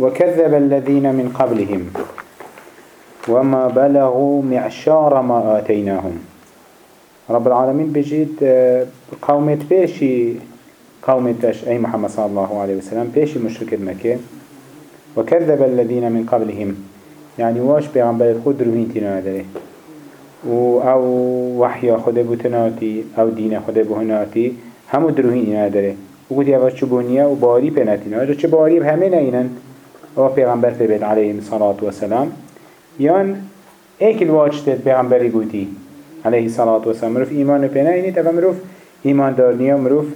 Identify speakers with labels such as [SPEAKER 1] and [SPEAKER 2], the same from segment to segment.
[SPEAKER 1] وكذب الذين من قبلهم وما بلغوا معشار ما آتيناهم. رب العالمين بجيت آه، قومت بيشي قومتش أي محمد صلى الله عليه وسلم بيشي مشرك المكة وكذب الذين من قبلهم. يعني واش بيغنبال خود روين تنا داره و أو وحي خود بوتناتي أو دين خود بوهناتي همو دروهين اینا داره و گوتی اول چوبونیه و باری پناتینا اجا چه باری همه نینن أو پیغمبر تبید علیه الصلاة والسلام یان ایک الواج تد پیغمبری گوتی علیه الصلاة والسلام مروف ایمان پینا اینی تبا مروف. ایمان دارنیا مروف.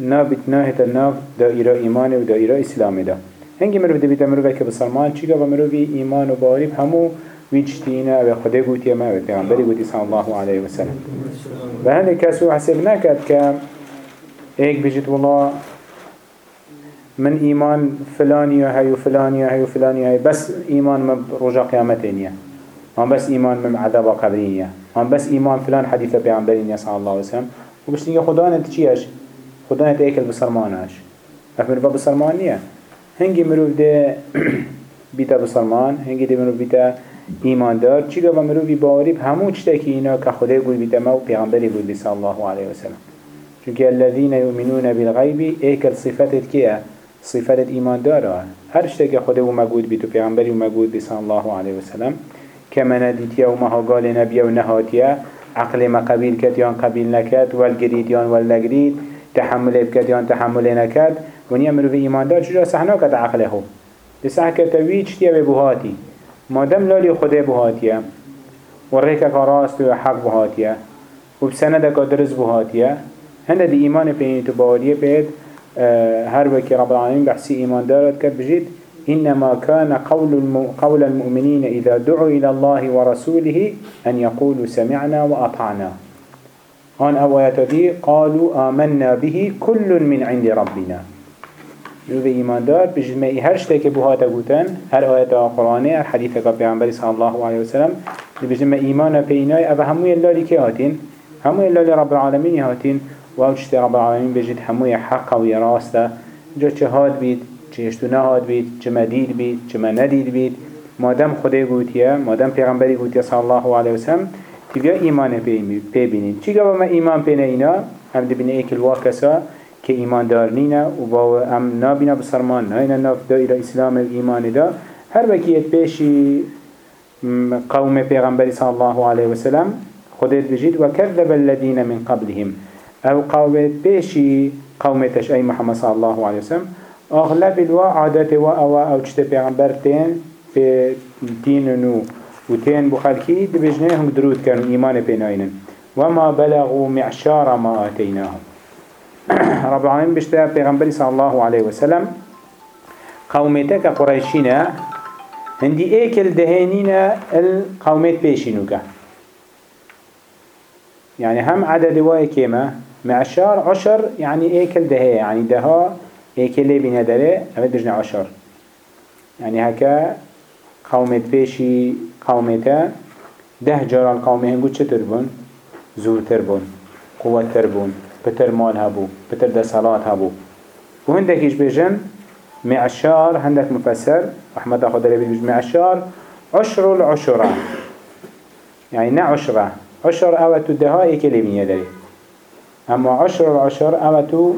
[SPEAKER 1] نابت ناهت الناف دائره ایمان و دائره اسلام دا. هنگی مروف دبیت مروف که بسرمان چیگا و مروف ایمان و باری همو ویجتینا و خدا گوتی ما و پیغمبری گوتی صلی الله علیه وسلم و هنده کسو حسب نکد که ایک بجید والله من ایمان فلانی هی و فلانی هی و فلانی هی بس ایمان من رجا قیامتینیه هم بس ایمان من عذاب قبرینیه هم بس ایمان فلان حدیث پیغمبرینیه صلی الله علیه وسلم. و بس دیگه خدا نت چیش خدا نت ایکل بسرمانش افمر با بسرمان نیه هنگی مروف ده بیتا بسرمان هنگی ده مروف بیتا ایمان دار. چی گفت؟ مروی باوری همو چتکی اینا که خدای گوی بیت ما و پیغمبری گوی بی صلی الله علیه وسلم. چونکه الذين يؤمنون بالغیب ایکل صفتت کیه صفات صفت ایماندارا هر شتێکە خود و مەگووت بیت و پێغمبەری و الله علیه وسلم سلام منە دیتیە و مەهاگالێ نەبیە و عقل ما قبیل کرد یان قبیل نەکرد وەلگریت واللگرید تحمل تحملێ بکرد نکد نەکرد و نیە مرۆڤ ایماندار چجا سەحناکەت عقلێ خۆ لسه که تویچ تیه به بوهاتی. مادم لالی خوده بوهاتیه. و ریکه که و حق بوهاتیه. و بسنده که درست بوهاتیه. هنده دی ایمان پینی تو باوریه پید. هر وكي رب العالمين بحسي إيمان دارت كد إنما كان قول. قول المؤمنين إذا دعوا إلى الله ورسوله أن يقولوا سمعنا وأطعنا هون أويات دي قالوا آمنا به كل من عند ربنا. نو به ایمان دار بجمعی هر شته که بوها گوتن هر آیت قرآنه هر که پیامبری صلی الله علیه وسلم بجمع ایمان پینای أو هموی اللالی که هاتین؟ هموی اللالی رب العالمین هاتین؟ و أو چشت رب العالمین بجد هموی حق و راسته جا چه هاد بید؟ چه اشتو نهاد بید؟ چه مدید بید؟ چه ندید بید؟ مادم خدای گوتیه مادم پیغمبری گوتیه صلی الله علیه وسلم. تبیا ایمان پی بینید چی گفت ما ایمان پی اینا؟ هم دی بینه ایکل واکسا که ایمان دار نینه و با ام نابینا بسرمان نه ناف دایره اسلام ایمان دا. هر وکیت پیشی قوم پیغمبر صلی الله علیه وسلم خودت بجید و کذب الذین من قبلهم. أو قوم پیشی قوم تشعی محمد صلی الله علیه وسلم اغلب الوا عادت و أو أو چت پیغمبر په دین نو و تین بخلکی دبجنه هم درود کردن ایمان پیناینن وما بلغوا معشار ما آتيناهم رب العالمين بشتها پیغمبری صلى الله عليه وسلم قومتك قريشينا هندي ايكل دهينينا القومت بيشينوكا يعني هم عدد واي كيما معشار عشر يعني ايكل دهي يعني دها ايكل بنا داره اوه دجنا عشر. يعني هكا قومت بيشي قومتا ده جار القومي هنگو چطر بون؟ زورتر بون قوتر بون بتر مال هبو بتر ده صلاة هبو. و هندك إيش بيجن معشار هندك مفسر رحمة خدا بيجن معشار عشر العشرة. يعني نا عشرة. عشر اوتو دها اي كلمية داري اما عشر العشر اوتو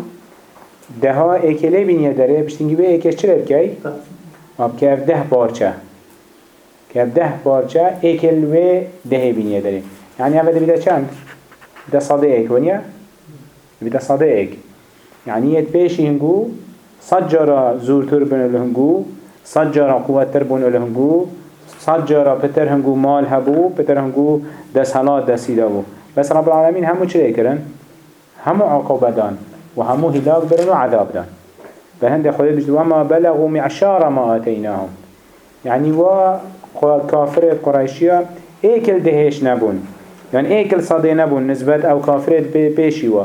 [SPEAKER 1] دها اي كلمية داري بشتنجي بيه ايكش چرا بكي اب كيف ده بارچه. كيف ده بارچه ايكل و ده بينيه داري يعني اوه ده بيده چند؟ ده صده ايك ونيا؟ بيدا صديق يعني يد بيشي هنگو صجرا زور تربن لهنگو صجرا قوة تربن لهنگو صجرا بتر هنگو مال هبو بتر هنگو دس هلات دسي دابو بس رب العالمين همو چه كرن همو عقوبة دان وهمو هلاك برن وعذاب دان. فهند خدا بجد وما بلغوا معشار ما آتيناهم يعني و كافر قريشية ايكل دهيش نبون. يعني ايكل صدي نبون نسبت أو كافر بيشي و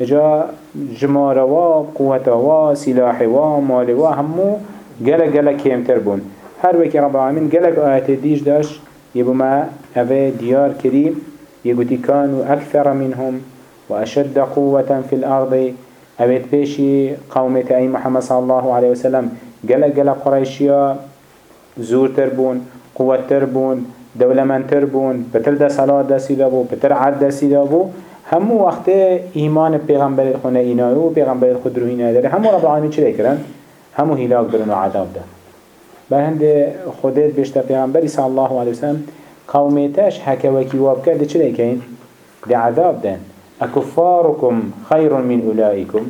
[SPEAKER 1] اجا جماره و قوت و سلاح و مال و همو گلک گلک کمتر بون. هر وکی رب العالمین گلک آیت دیش داشت یبو ما اوه دیار کریم يقولي كانوا أكثر منهم. وأشد قوة في الأرض. أبيت بيشي قومة أي محمد صلى الله عليه وسلم. گله گله قریشیا زورتر بون قوتتر بون دولمنتر بون بتر ده صلاة دستی بو بتر عد دستی بو. همو وقت ایمان پیغمبر خونه اینایو و پیغمبر خود رو اینای داره. همو رب العالمین چه کرن؟ همو هلاک برن و عذاب ده بهند خودت بشتا پیغمبری صلی الله علیه وسلم. قومیتش حکوکی واب کرده چه کن؟ ده عذاب دن. اکفارکم خیر من اولائکم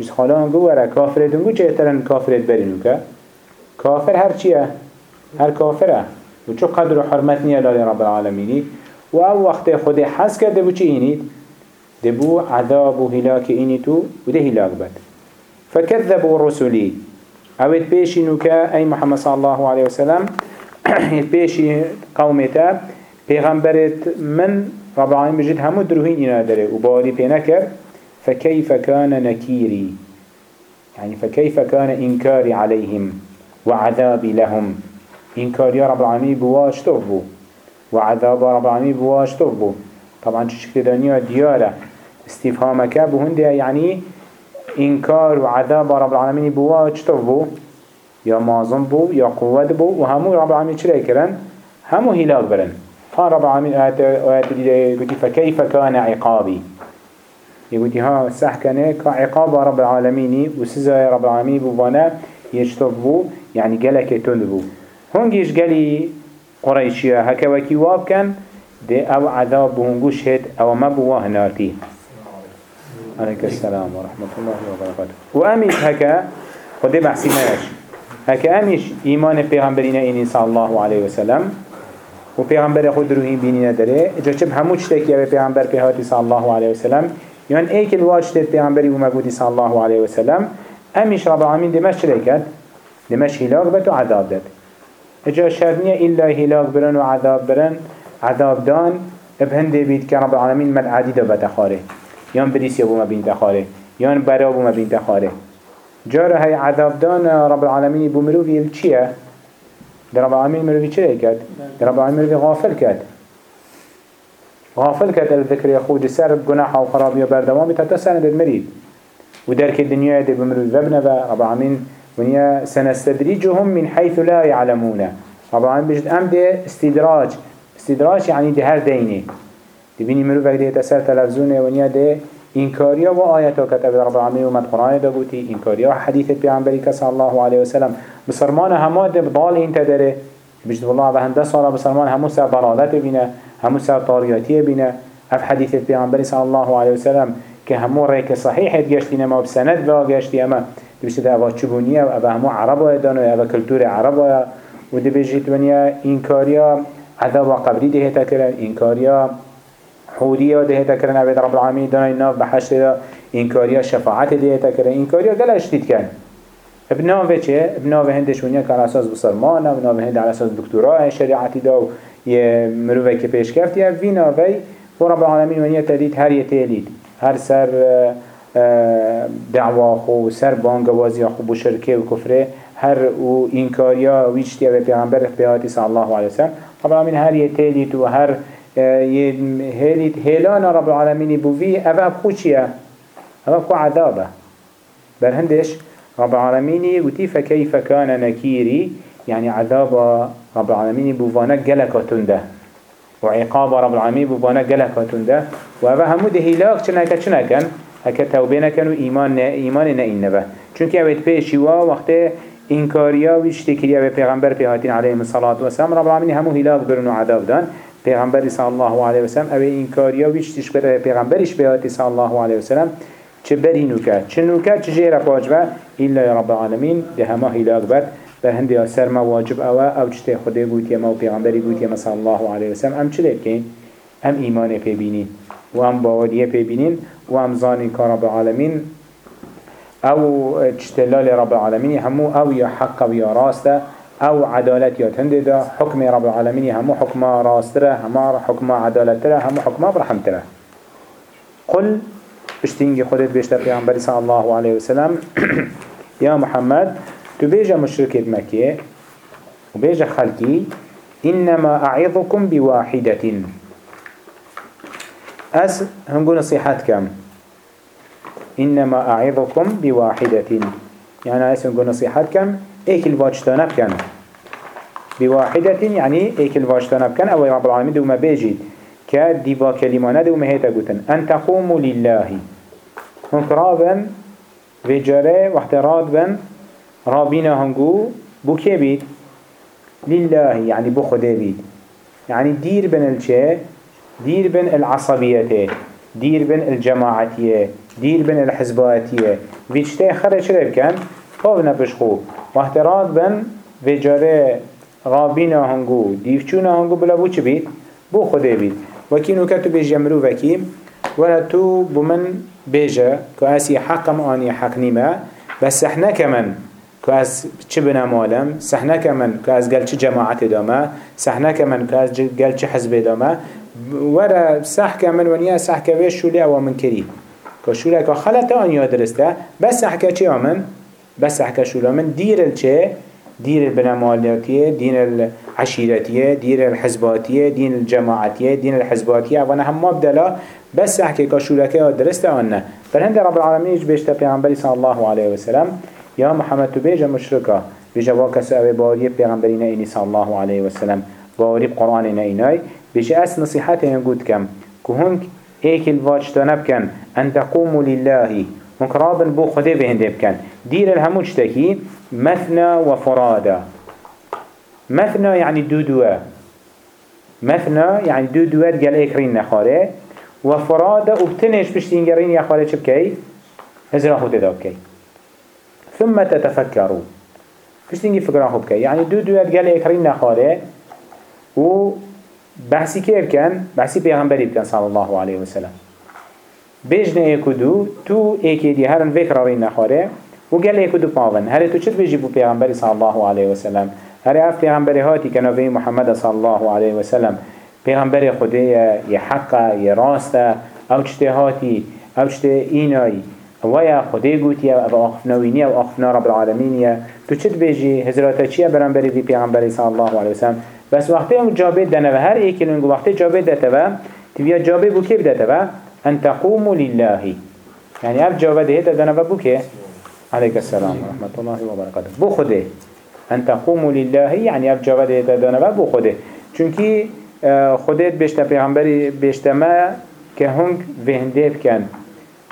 [SPEAKER 1] بس خالان گو ورا کافرتون گو چه احتران کافرت برینو که؟ کافر هر چیه؟ هر کافره. و چو قدر و حرمت نیه لالی رب العالمینی. و أو وقت خود حس کرده بو چه اینید؟ دبو عذاب و هلاك اینی و ده هلاك بد. فكذبوا رسولي اوید پیشی نوکه ای محمد صلی الله علیه وسلم پیشی قومتا پیغمبرت من رب العالمين بجد همو دروهين إنا داره وبالي بينكر فكيف كان نكيري يعني فكيف كان إنكاري عليهم وعذابي لهم. إنكار يا رب العالمين بواش تغبو وعذاب رب العالمين بواش تغبو طبعا شكل دنيا ديارة استفهامك بهنده يعني إنكار وعذاب رب العالمين بواش تغبو يا مازن بو يا قوة بو. وهمو رب العالمين چرا كرن همو هلاك برن. قال رب العالمين آيات فكيف كان عقابي؟ يقول ها سحكنه كعقاب رب العالمين وسزا رب العالمين بوانا يشتبو يعني جلك تندبو هنجيش جلي قريشيا؟ هكا وكي واب كان دي أو عذاب بهنجوش هد أو ما بواه نارتي عليك السلام ورحمة الله وبركاته. وأميش هكا خدي بحسي ماش. هكا أميش إيمان پیغمبرين إني صلى الله عليه وسلم. و پیغمبر خود روحی بینی نداره. اجا چه همو چتکی به پیغمبر پیهاتی صلی الله علیه وسلم یعنی ایک الواجت پیغمبری و صلی الله علیه وسلم امیش رب العالمین دمش چلی کرد؟ دمش هلاک بد و عذاب داد. اجا شرنیه ایلا هلاک برن و عذاب برن. عذاب دان ابهنده بید که رب العالمین مد عدی دا بتخاره یان بریسی بو مبین تخاره یان برا بو مبین تخاره جاره های عذاب دان رب العالمین بو مروفی چیه؟ در رب العالمين مروي چه کرد؟ در رب العالمين مروي غافل کرد. غافل کرد الذكر يخوج سر بجناح و خرابي بردوامي تا سنة المريد ودرك الدنيا دي بمروي وابنا رب العالمين ونيا سنستدريجهم من حيث لا يعلمون رب العالمين بجد ام دي استدراج. استدراج يعني دي هر ديني دي بيني مروي دي تسر تلفزونه ونيا دي إنكاريا وآياته كتب رب العالمين ومد قرآن دقوتي إنكاريا وحديث بيعنبريك صلى الله عليه وسلم بسرمان همه ده بضال انت داره بجد والله به هنده صار بسرمان همو سر ضلالت بینه همو سر طاریاتی بینه. اف حدیث پیامبری صلی الله علیه وسلم که همو ریک صحیح گشتینه ما بسند و گشتی اما بجد اوا چبونیه و اوا همو عرب دانو اوا کلتور عرب و ده بجد ونیا اینکاریا عذاب قبری ده تکرن اینکاریا حودیه ده تکرن عبد رب العالمین دانای ناف بحشت اینکاریا شفاعت ده تکرن. اینکاریا گل اشتید کن. بناوه چه؟ بناوه هندش ونیا که على أساس بسرمانه بناوه هند على أساس دکتراه شریعتی دا و یه مروفه که پیش کرد وی. ناوه و رب العالمین ونیا تدید هر یه تیلید هر سر دعوا خو سر بانگوازی خو بو شرکه و کفره هر و اینکاریا ویچتی و پیغمبر پیاتی صلی الله علیه وسلم رب العالمین هر یه تیلید و هر یه هیلید هیلان رب العالمین بوی اوه بخو چیه؟ اوه بخو عذابه. بر هندش رب العالمين وتي فكيف كان نكيري يعني عذاب رب العالمين بوانا جلك تنده وعقاب رب العالمين بوانا جلك تنده وهذا همو ده هلاك چنك چنكن هكا توبه نكن و ایمان ایمان نه این نبه چون که اوید پیشی و وقت انکاریا و اشتکریا به پیغمبر پیهاتین علیه الصلاة والسلام رب العالمین همو هلاك برن و عذاب دان. پیغمبر صلی الله علیه وسلم اوی انکاریا و اشتش بره پیغمبرش پیهاتی صلی الله علیه وسلم چه بری نوکه چه نوکه چه جیر پاج با ایلا رب العالمین ده همه هلاک بد بر هندی سر ما واجب اوه أو چته خدا گوت یا ما و پیغمبری گوت یا صلی الله علیه وسلم ام چه لیکن ام ایمان پی بینین و ام باوریه پی بینین و ام زانین که رب العالمین أو اجتلال رب العالمین همو أو یا حق و یا راسته أو عدالت یا تنده ده حکم رب العالمین همو حکم راسترة همو حکم عدالترة همو حکم برحمترة. قل بشتينجي خودت بيشتا پیغمبر صلى الله عليه وسلم يا محمد تو بيجا مشركة مكة وبيجا خلقي إنما أعظكم بواحدة أس هنقول نصيحات كم إنما أعظكم بواحدة يعني اسم نصيحة كم ايكل واجتانا بكن بواحدة يعني ايكل واجتانا بكن أو رب العالمين دوما بيجي. كديبا كلمانا دوما هيتا قوتن. أن تقوموا لله. هنك رابن وجاره واحتراد بن رابينا هنگو بو كي بيت؟ لله. يعني بو خده بيت. يعني دير بن الچه دير بن العصبيته دير بن الجماعتيه دير بن الحزباتيه ويشتي خرج رب كان. فاونا بشخو. واحتراد بن وجاره رابينا هنگو ديفچونا هنگو بلا بو چه بيت بو خده بيت وكينو كتو بيجمرو وكيم ولا تو بمن بيجا كأسي حقم آني حق نيمة بس إحنا كمان كأس چه بنا مالم سحنا كمان كأس قال چه جماعت داما سحنا كمان كأس قال چه حزب داما ورا سح كمان ونيا سح كويش شولي أو من كري كشولي كا خلط آنيا درسته بس حكا چه آمن بس حكا شولا. من دير الچه دير البنامالياتية دين العشيرتية دين الحزباتية دين الجماعتية دين الحزباتية وأنا هم مبدلا بس احكي كشولكي درست عنا فالهند رب العالمين بيشتا پیغمبري صلى الله عليه وسلم يا محمد بيجا مشركة بيجا واكسو اوه باري ايني صلى الله عليه وسلم باري بقرآن ايناي بيجا اس نصيحات ينقود كم كهنك ايك الواج تنبكن ان تقوموا لله هنك رابن بو خده بهنده بكن دير الهموش تكي مثنى وفرادا مثنى يعني دو دوا مثنى يعني دو دوات قال إكرين نخاره وفرادا وبتنش بشتينجرين يا خالي شبكي هزر أخو تدابكي ثم تتفكروا بشتينجي فكرة أخو بكي؟ يعني دو دوات قال إكرين نخاره و بحثي كيف كان؟ بحثي بيغنبري بكان صلى الله عليه وسلم. بيجن ايكو دو تو ايكي دي هرن فكرة رين نخاره وقال ايكو دو باون هل تو چت بيجي بو بيغنبري صلى الله عليه وسلم؟ هل اف بيغنبري هاتي كنوبي محمد صلى الله عليه وسلم؟ پیغمبر خدا یه حق یه راست أو چته هاتی أو چته اینای و یا خدا گوتی أو آخفناوینی أو آخفنا رب العالمین تو چت بیجی هزراتا چیه برانبری دی پیغمبر صلی الله علیه وسلم؟ بس وقتی اون جابه دنه و هر ایکی لنگو وقتی جابه دته و تبیا جابه بو که بدته و ان تقوموا لله. يعني اف جابه ده دنه و بو که عليك السلام ورحمة الله وبركاته. بو خده أن تقوموا لله يعني أف جابه ده دنه و بو خده چونكي خودت بیشتر پیغمبری بیشتر ما که هنگ وهنده بکن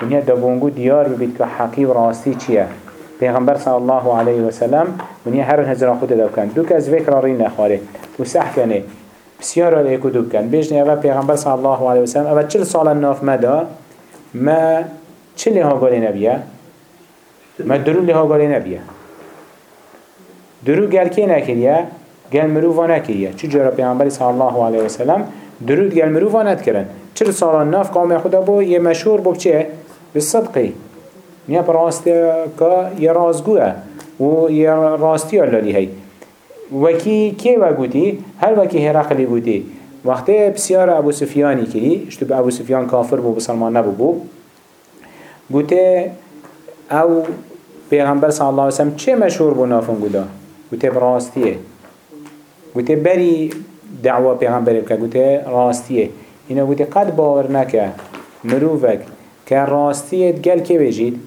[SPEAKER 1] ونیا دابونگو دیار ببید که حقی و راستی پیغمبر صلی الله علیه و سلم ونیا هر هزار خود دو کن. دو که از فکر ری نخواره. و صح کنه. بسیار را لیکو دو کن. بیشتر اول پیغمبر صلی الله علیه و سلم اول چل سال ناف مدا ما چلی ها گالی نبیه؟ ما درو لی ها گالی نبیه. درو گل که نکریه؟ گل مروفا نکریه. چو جرا پیغمبری صلی الله علیه وسلم درود گل مروفا ندکرن چل سالان ناف قوم خدا بو؟ یه مشهور بو چه؟ بالصدقی نیا براستی که یه رازگوه. و یه راستی اللالی هی وکی که و گوتی؟ هر وکی هرقلی گوتی. وقتی بسیار ابو سفیانی کری اشتو به ابو سفیان کافر بو بسلمان نبو بو. گوته أو پیغمبر صلی الله علیه وسلم چه مشهور بو نافن گودا گوته براستیه گوته بری دعوه پیغمبر بکه گوته راستیه اینا گوته قد باور نکه مروفک که راستیت گل که بجید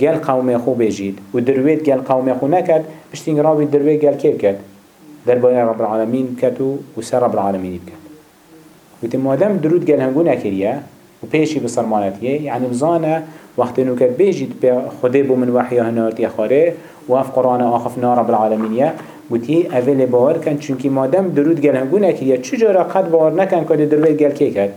[SPEAKER 1] گل قوم خو بجید و درویت گل قوم خو نکد بشتینگ راوی درویت گل که بکد در باید رب العالمین کتو و سر رب العالمین بکد گوته مادم درود گل هنگو نکریه و پیشی بسرمانتیه یعنی بزانه وقتی نو کد بجید خدا بو من وحیه هنارتی خاره و اف قرآن آخفنا رب العالمینیه گوتی اول باور کن چونکی مادم درود گل هنگو نکریه چجورا قد باور نکن که دروی گل که کرد؟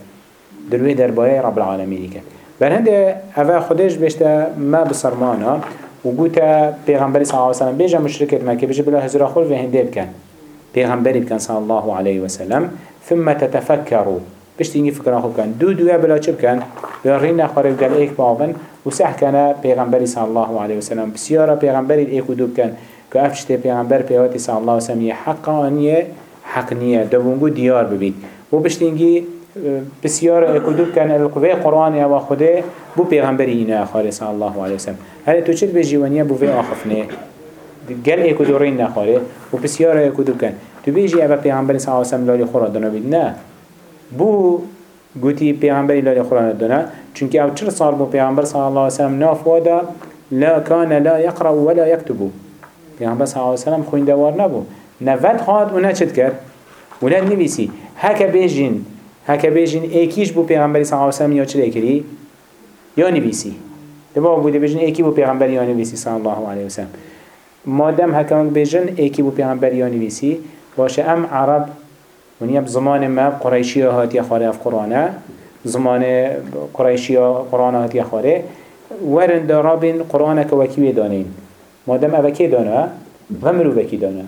[SPEAKER 1] در بایه رب العالمینی کرد. بر هنده اول خودش بشته ما بسرمانا و گوتا پیغمبری صلی اللہ علیہ وسلم بیجا مشرکت مکه بیجا بلا هزرا خول و هنده بکن. پیغمبری بکن صلی الله علیه وسلم ثم تتفکروا. بشتی اینگی فکر خوب کن دو دویا بلا چه بکن؟ بلا رین نخواره بگل ایک باون. و سح کنه پیغمبری صلی الله علیه وسلم. بسیارا پیغمبری ایک و دو بکن که افشت پیغمبر صلی الله وسلم یه حق نیه دوونگو دیار ببید و بشتینگی بسیار کدوب کن القوة قرآن یا خوده بو پیغمبری اینه خاله صلی الله علیه وسلم. هل تو چل بجیوانیه بو وی آخفنه گل ای کدورین نخواره و بسیار کدوب کن تو بیجی اول پیغمبر صلی الله علیه وسلم لالی خورا دانا نه. بو گوتی پیغمبری لالی خورا دانا چونکه أو چل سال بو پیغمبر صلی الله علیه وسلم ناف وادا لا كان لا يقرأ ولا يكتب پیغمبر صلی الله علیه وسلم خوین دوار نبو نوت خواهد و نچد کرد. ولاد نویسی هکا بیجین هکا بیجین ایکیش بو پیغمبری صلی الله علیه وسلم یا چه لیکری یا نویسی. دبا بوده بیجین ایکی بو پیغمبری یا نویسی صلی الله علیه وسلم. مادم هکا بیجین ایکی بو پیغمبری یا نویسی. باشه ام عرب ونیا بزمان ما قریشی هاتی خاره اف قرآنه زمان قریشی قرآن هاتی خاره ورن دارابین قرآن که وکیوی دانین مادم اوه که دانه و مروفه کی دانه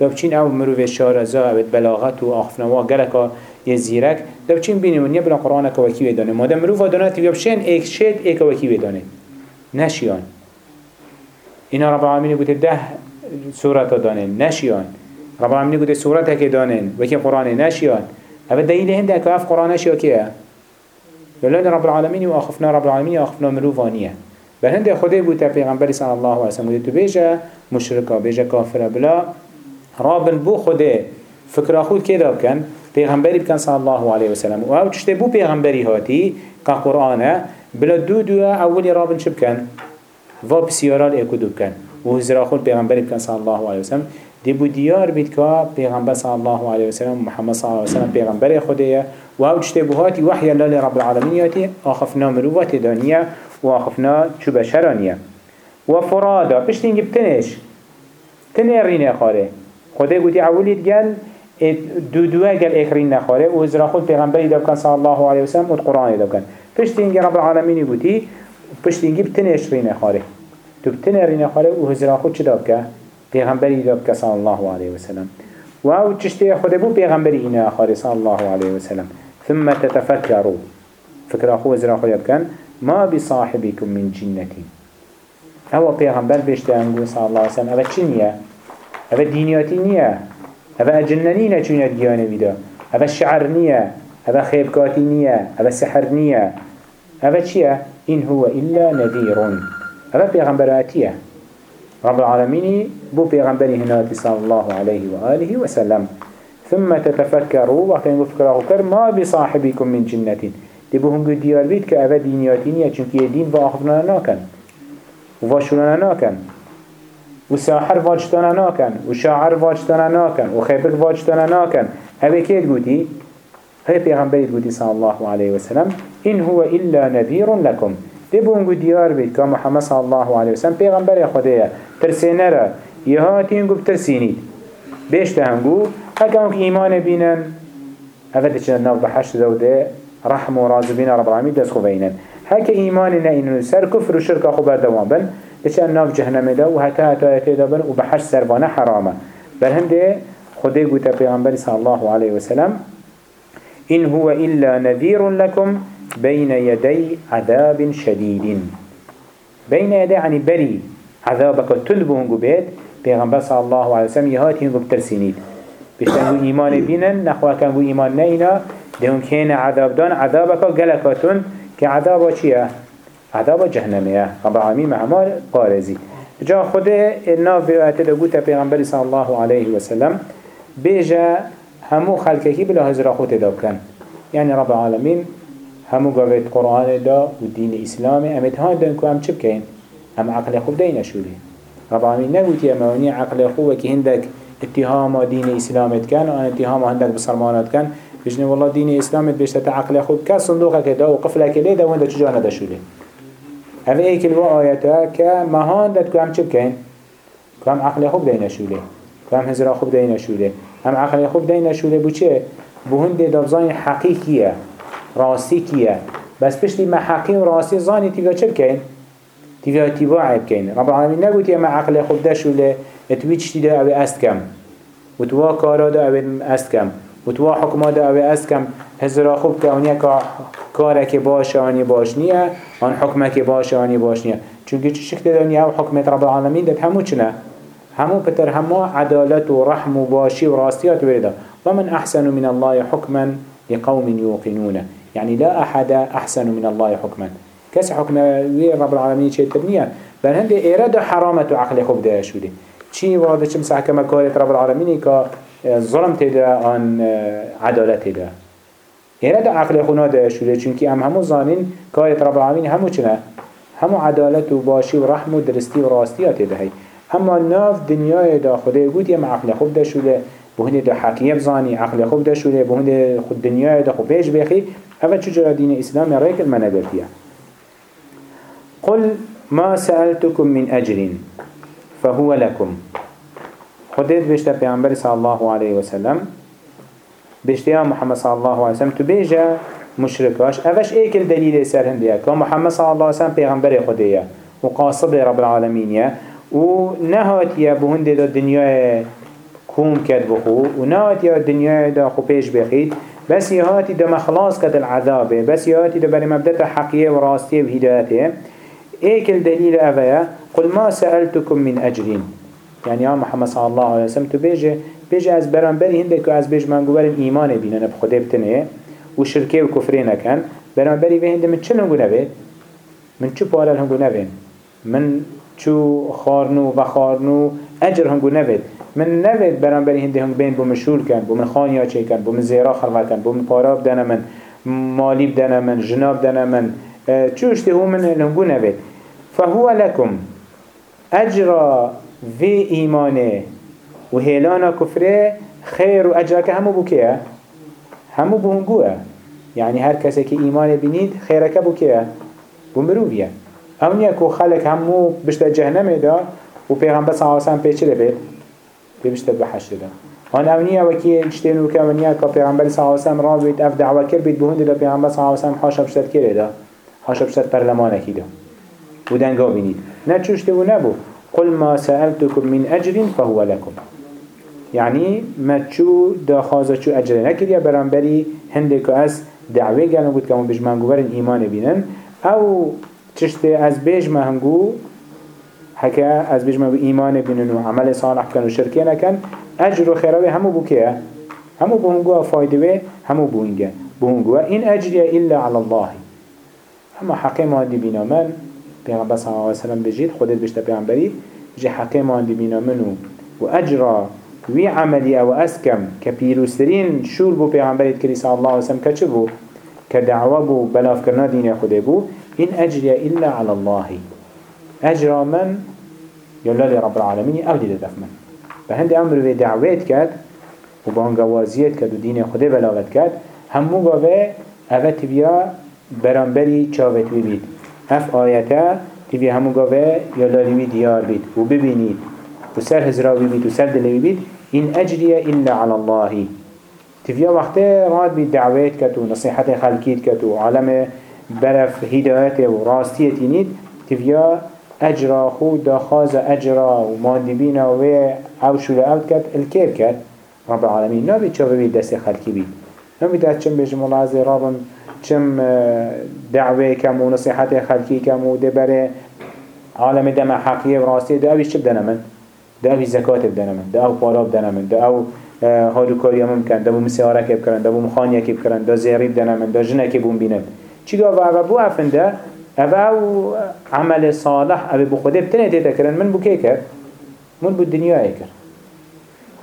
[SPEAKER 1] دبچین او مروفه شارزا او بلاغت و آخفنوا گلکا یه زیرک دبچین بینیم ونیا بلا قرآن که وکیوی دانه مادم مروفه دانه تیوی بشین ایک شید ایک وکیوی دانه نشیان اینا رب العالمین بوده ده سورت دانه نشیان رب العالمین گوته سورت که دانن و که قرآن نشیان. اما دلیل هنده که اف قرآن نشیا کیه؟ ولاد رب العالمین و آخفنا رب العالمین و آخفنا مروفانیه بل هنده خوده بوده پیغمبری صلی الله علیه وسلم تو بیجه مشرکا بیجه کافره بلا. رابن بو خوده فکر خود که داب کن؟ پیغمبری بکن صلی الله علیه وسلم. و أو چشته بو پیغمبری هاتی که قرآنه بلا دو دو اولی رابن چه بکن؟ و بسیارال ایکو دو بکن و هزرا پیغمبری بکن صلی الله علیه وسلم. دی بو دیار بید که پیغمبر صلی الله علیه وسلم محمد صلی الله علیه وسلم پیغمبر خوده و أو جته بوهاتی وحی الله لرب العالمینیاتی آخفنا مروات دانیه و آخفنا چو بشرانیه و فرادا پشت اینگه بتنش تنه رینه خاره خدا گوتی اولید گل دو دوه گل اکرین نخاره. و ازرا خود پیغمبری داب کن صلی الله علیه وسلم و قرآن داب کن پشت اینگه رب العالمینی گوتی پشت اینگه بتنش رینه خاره تو بتنه رینه خاره و خود چه داب که؟ پیغمبری داد صلی الله علیه و سلم. و أو چشتی خود بو پیغمبری اینا آخر صلی الله علیه و سلم. ثم تتفکروا. فکر آخو زرا خود بکن ما بصاحبكم من جنتی. أو پیغمبر بشته انگو صلی الله علیه و سلم. أو چی نیه؟ أو دینیاتی نیه. أو اجننی نچونیت گیانه بیده. أو شعر نیه. أو خیبکاتی نیه. أو سحر نیه. أو چیه؟ این هو الا نذیرون. أو پیغمبراتیه رب العالمين بو پیغمبری هناتی صلى الله عليه وآله وسلم ثم تتفكروا وقت فكره كر ما بصاحبكم من جنة دي بو هنگو ديار بيت كأبا دينياتينية چونك يدين وآخفنا ناكن وفاشونا ناكن وساحر واجتنا ناكن وشاعر واجتنا ناكن وخيبك واجتنا ناكن هذا كيد قوتي هي پیغمبری قوتي صلى الله عليه وسلم إن هو إلا نذير لكم دي بونگو ديار بيت كا محمد صلى الله عليه وسلم پیغمبر خدايا ترسينه را. يهاتي هنگو بترسينيد بيشت هنگو هكا هنگ ايمان بينن هفته چند ناف بحشت دوده رحم و راز بين رب العالمين دست خوبينن هكا ايمان نئنو سر كفر و شرك خو بردوان بن بچن ناف جهنم ده و هكا هتا هتا ده بن و بحشت سربانه حرامه. بل هم ده خده قوتا پیغمبر صلى الله عليه وسلم إن هو إلا نذير لكم بين يدي عذاب شديد. بين يدي يعني بري عذابك تلبه هنگو بيت پیغمبر صلى الله عليه وسلم يهاتي هنگو بترسينيد بشتنگو إيمان بينن نخواه كنگو إيمان نينا دهون كين عذاب دان عذابك غلقاتون كعذاب چيه عذاب جهنمية رب العالمين معمار قارزي جا خود الناف بيوات دقوتا پیغمبر صلى الله عليه وسلم بيجا همو خلقكي بلا هزر خود دابكن يعني رب العالمين همو قوات قرآن دا و دين إسلامي امت هان دن كو هم چه بكين هم عقل خوب دين شولي رب العالمين نقوتي امواني عقل خوب وكي هندك اتهام دين إسلامت كان وان اتهام هندك بسرمانات كان بجنه والله دين إسلامت بيشتت عقل خوب كا صندوقك دا وقفلك ليه دا وانده چجانا دا شولي هذا ايك الوا آياتا كما هان دا كو هم چه بكين كو هم عقل خوب دين شولي كو هم هزرا خوب دين شولي هم عقل خوب دين شولي بو چه بو هنده حقيقية راستی کیه؟ بس پشتی محقی و راستی زانی تیویا چه بکن؟ تیویا تیویا بکن رب العالمین نگوتی اما عقل خوب دشوله اتوی چتی ده اوی است کم. و توا کارا ده اوی است کم. و توا حکما ده اوی است کم. هزرا خوب که اونیا که کاره که باشه آنی باش نیه آن حکمه که باشه آنی باش نیه. چونکه چه شکل و حکمت رب العالمین ده همو چنه همو پتر همو عدالت و رحم و باشی و راستیات ورده ومن احسن من الله حكما لقوم يوقنونه يعني لا أحد أحسن من الله حكما. كس حكم رب العالمين شيء تبنيه بل هندي إرادة حرامة عقل خوب ده شوده چی واده چه مسح كما كارت رب العالمين كا ظلم تده عن عدالت تده إرادة عقل خونا ده شوده چونكي هم همو زانين كارت رب العالمين همو چنه؟ همو عدالت و باشی و رحم و درستی و راستیات ده هی. اما ناف دنیای دا خدا گوت یم عقل خوب ده شده. بهنده دا حقیه بزانی عقل خوب ده شده بهنده خود دنیای دا خوب پیش بخی اول چجورا دین اسلام ریک المنگرتیه قل ما سألتكم من أجر فهو لكم خديت بيشتا پیغمبر صلى الله عليه وسلم بيشتا محمد صلى الله عليه وسلم تو بيجا مشركاش اوش ايك الدليل سر هندية كان محمد صلى الله عليه وسلم پیغمبر خديه وقاصد رب العالمين و نهات يا بهند دا كوم كد بخو. و نهات يا دنيا دا خو بخيد بس يهاتي دا مخلاص كد العذاب. بس يهاتي دا بري مبدأ حقية وراستية وهدايته ايك الدليل اوه قل ما سألتكم من أجرين يعني يا محمد صلى الله عليه وسلم تو بيجي از برانبري هندك از بيج من قبل إيمان بينا بخده بتنه. و شركه و كفره نكن برانبري في هنده من چه هنگو نبید؟ من چو پارل هنگو نبید؟ من چو خارنو و خارنو اجر هنگو نبید من نبید برانبري هنده هنگو بين بو مشهور کن بو من خانیا چه کن بو من زیرا خرمه کن بو من پارا بدن من مالی بدن من جناب بدن من چو اشتهو من هنگو نبید فهو لكم أجر في إيمانه وهيلانا كفره خير وأجرك همو بكيه همو بهنگوه يعني هر کسی که ایمان بینید خیرک بو که بو مروفیه اونیه که خلق همو بشت جهنم دا و پیغمبر صلی اللہ علیہ وسلم پیچه بید بشت بحشت دا آن اونیه وکی اجتینو که اونیه که پیغمبر صلی اللہ علیہ وسلم را بید اف دعوه کر بید بهند دا پیغمبر صلی اللہ علیہ وسلم حاشا بشتر کرده دا حاشا بشتر پرلمانه کی دا و دنگا بینید نه چوشته و نبو قل ما سألتكم من أجر فهو لكم. يعني ما تشو دا خازا چو أجر نكريا برانبري هندك أس دعوه قالوا قد كمون بجمان قبرن إيمان بينن أو تشتي أز بيج ما هنقو حكا أز بيج ما إيمان بينن وعمل صالح كانوا شركينا كان أجر وخيراوي همو بوكيه همو بهنقوا فايدوه همو بوهنگا بهنقوا إن أجري إلا على الله. أما حقيمة دي بنا من پیغمبر صلی الله علیه وسلم بجید خودت بشته پیغمبری جه آن دی بینا منو. و اجرا وی عملی أو اسکم که پیروسترین شور بو پیغمبریت کری صلی الله علیه وسلم که چه بو؟ که دعوه بو بلاف دین خوده بو. این اجری الا على الله. اجرا من یلا رب العالمین أو دفمن به أمر به دعویت کد و بانگوازیت کد و دین خوده بلاغت کد همو گاوه اوه بیا برانبری چاوت بید. اف آیتا تیوی همو گاوه یا لالیوی دیار بید. و ببینید. و سر هزراوی بید و سر دلوی بید. این اجریه الا على الله. تیوی وقت راد بید دعویت کت و نصیحت خلکیت کت و عالم برف هدایت و راستیت نید. تیوی اجرا خود داخاز اجرا و ماندبین و او شول اوت کت الکیب کت رب العالمین. نبید چه بید دست خلکی بید. نبید دست چم بجم الله عز رابن چم دعوه کم و نصیحت خلکی کم و دبره عالم دم حقیه و راسته ده اویش چه بدنه من؟ ده اوی زکات بدنه من. ده او پارا بدنه من. ده او هادو کاری ممکن ده بو مسیاره که بکرن ده بو مخانیه که بکرن ده زیری بدنه من. ده جنه که بون بینن چیگا و افنده أو عمل صالح أو بو خوده بتنه تیتا کرن من که کرد؟ من بو دنیا کرد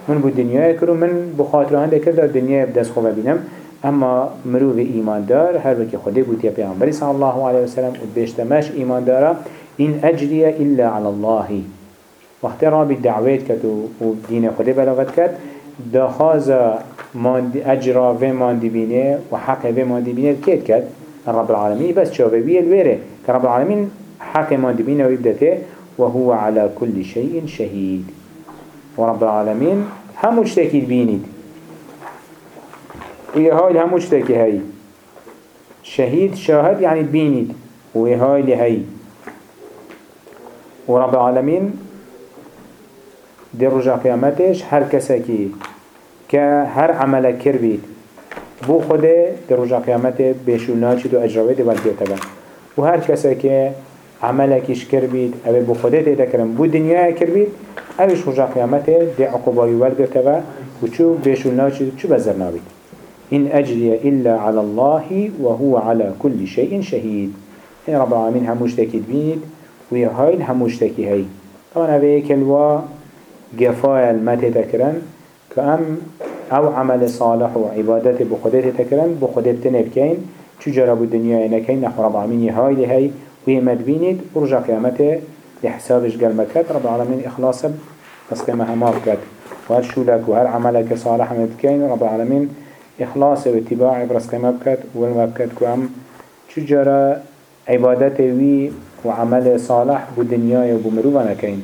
[SPEAKER 1] من بو دنیا کرد و من بو خاطره هنده کرد دنیا بدست خوبه بینم. اما مروف ایمان دار هر وکی خودی بودی پیامبری صلی الله علیه وسلم و بیشتمش ایمان داره. این اجریه الا علی الله. وقتی را بی دعویت کد و دین خودی بلاغت کد دخواز اجرا و ماندی بینه و حق و ماندی بینه کد کد رب العالمین بس شو بيه الويره كرب العالمين حق ماندي بينا ويبدته وهو على كل شيء شهيد. ورب العالمين هم مشتكي بينيد ويهاي هموش تاكي هاي؟ شهيد شاهد يعني بينيد ويهاي لهاي ورب العالمين دي رجع قيامتش هر كساكي كهر عمل كربيت بو خوده دي رجع قيامته بيشولنا چدو اجراوه دي والديه تبا وهر كساكي عملكش كربيت أو بو خوده تتكرم بو دنيا كربيت اوش رجع قيامته دي عقوباوي والديه تبا وچو بيشولنا چدو چو بزرناويت إن أجري إلا على الله وهو على كل شيء شهيد إن رب العالمين هموش تكيد بيد ويهاي هموش تكي هاي طبعا هذا كلوا قفايا المات تكرن كأم أو عمل صالح وعبادات بخدت تكرن بخدت تنبكين چو جرب الدنيا إنكين نحو رب العالمين يهاي لهاي وهي بینید ورجع قيامته لحسابش قلمكات رب العالمين إخلاص بس قيمة همار كات وهر شولك وهر عملك صالح مدكين رب العالمين إخلاص واتباع برس قيمة بكات والمبكات كوام شجرة عبادته وي وعمل صالح بدنيا وبمروبنا كين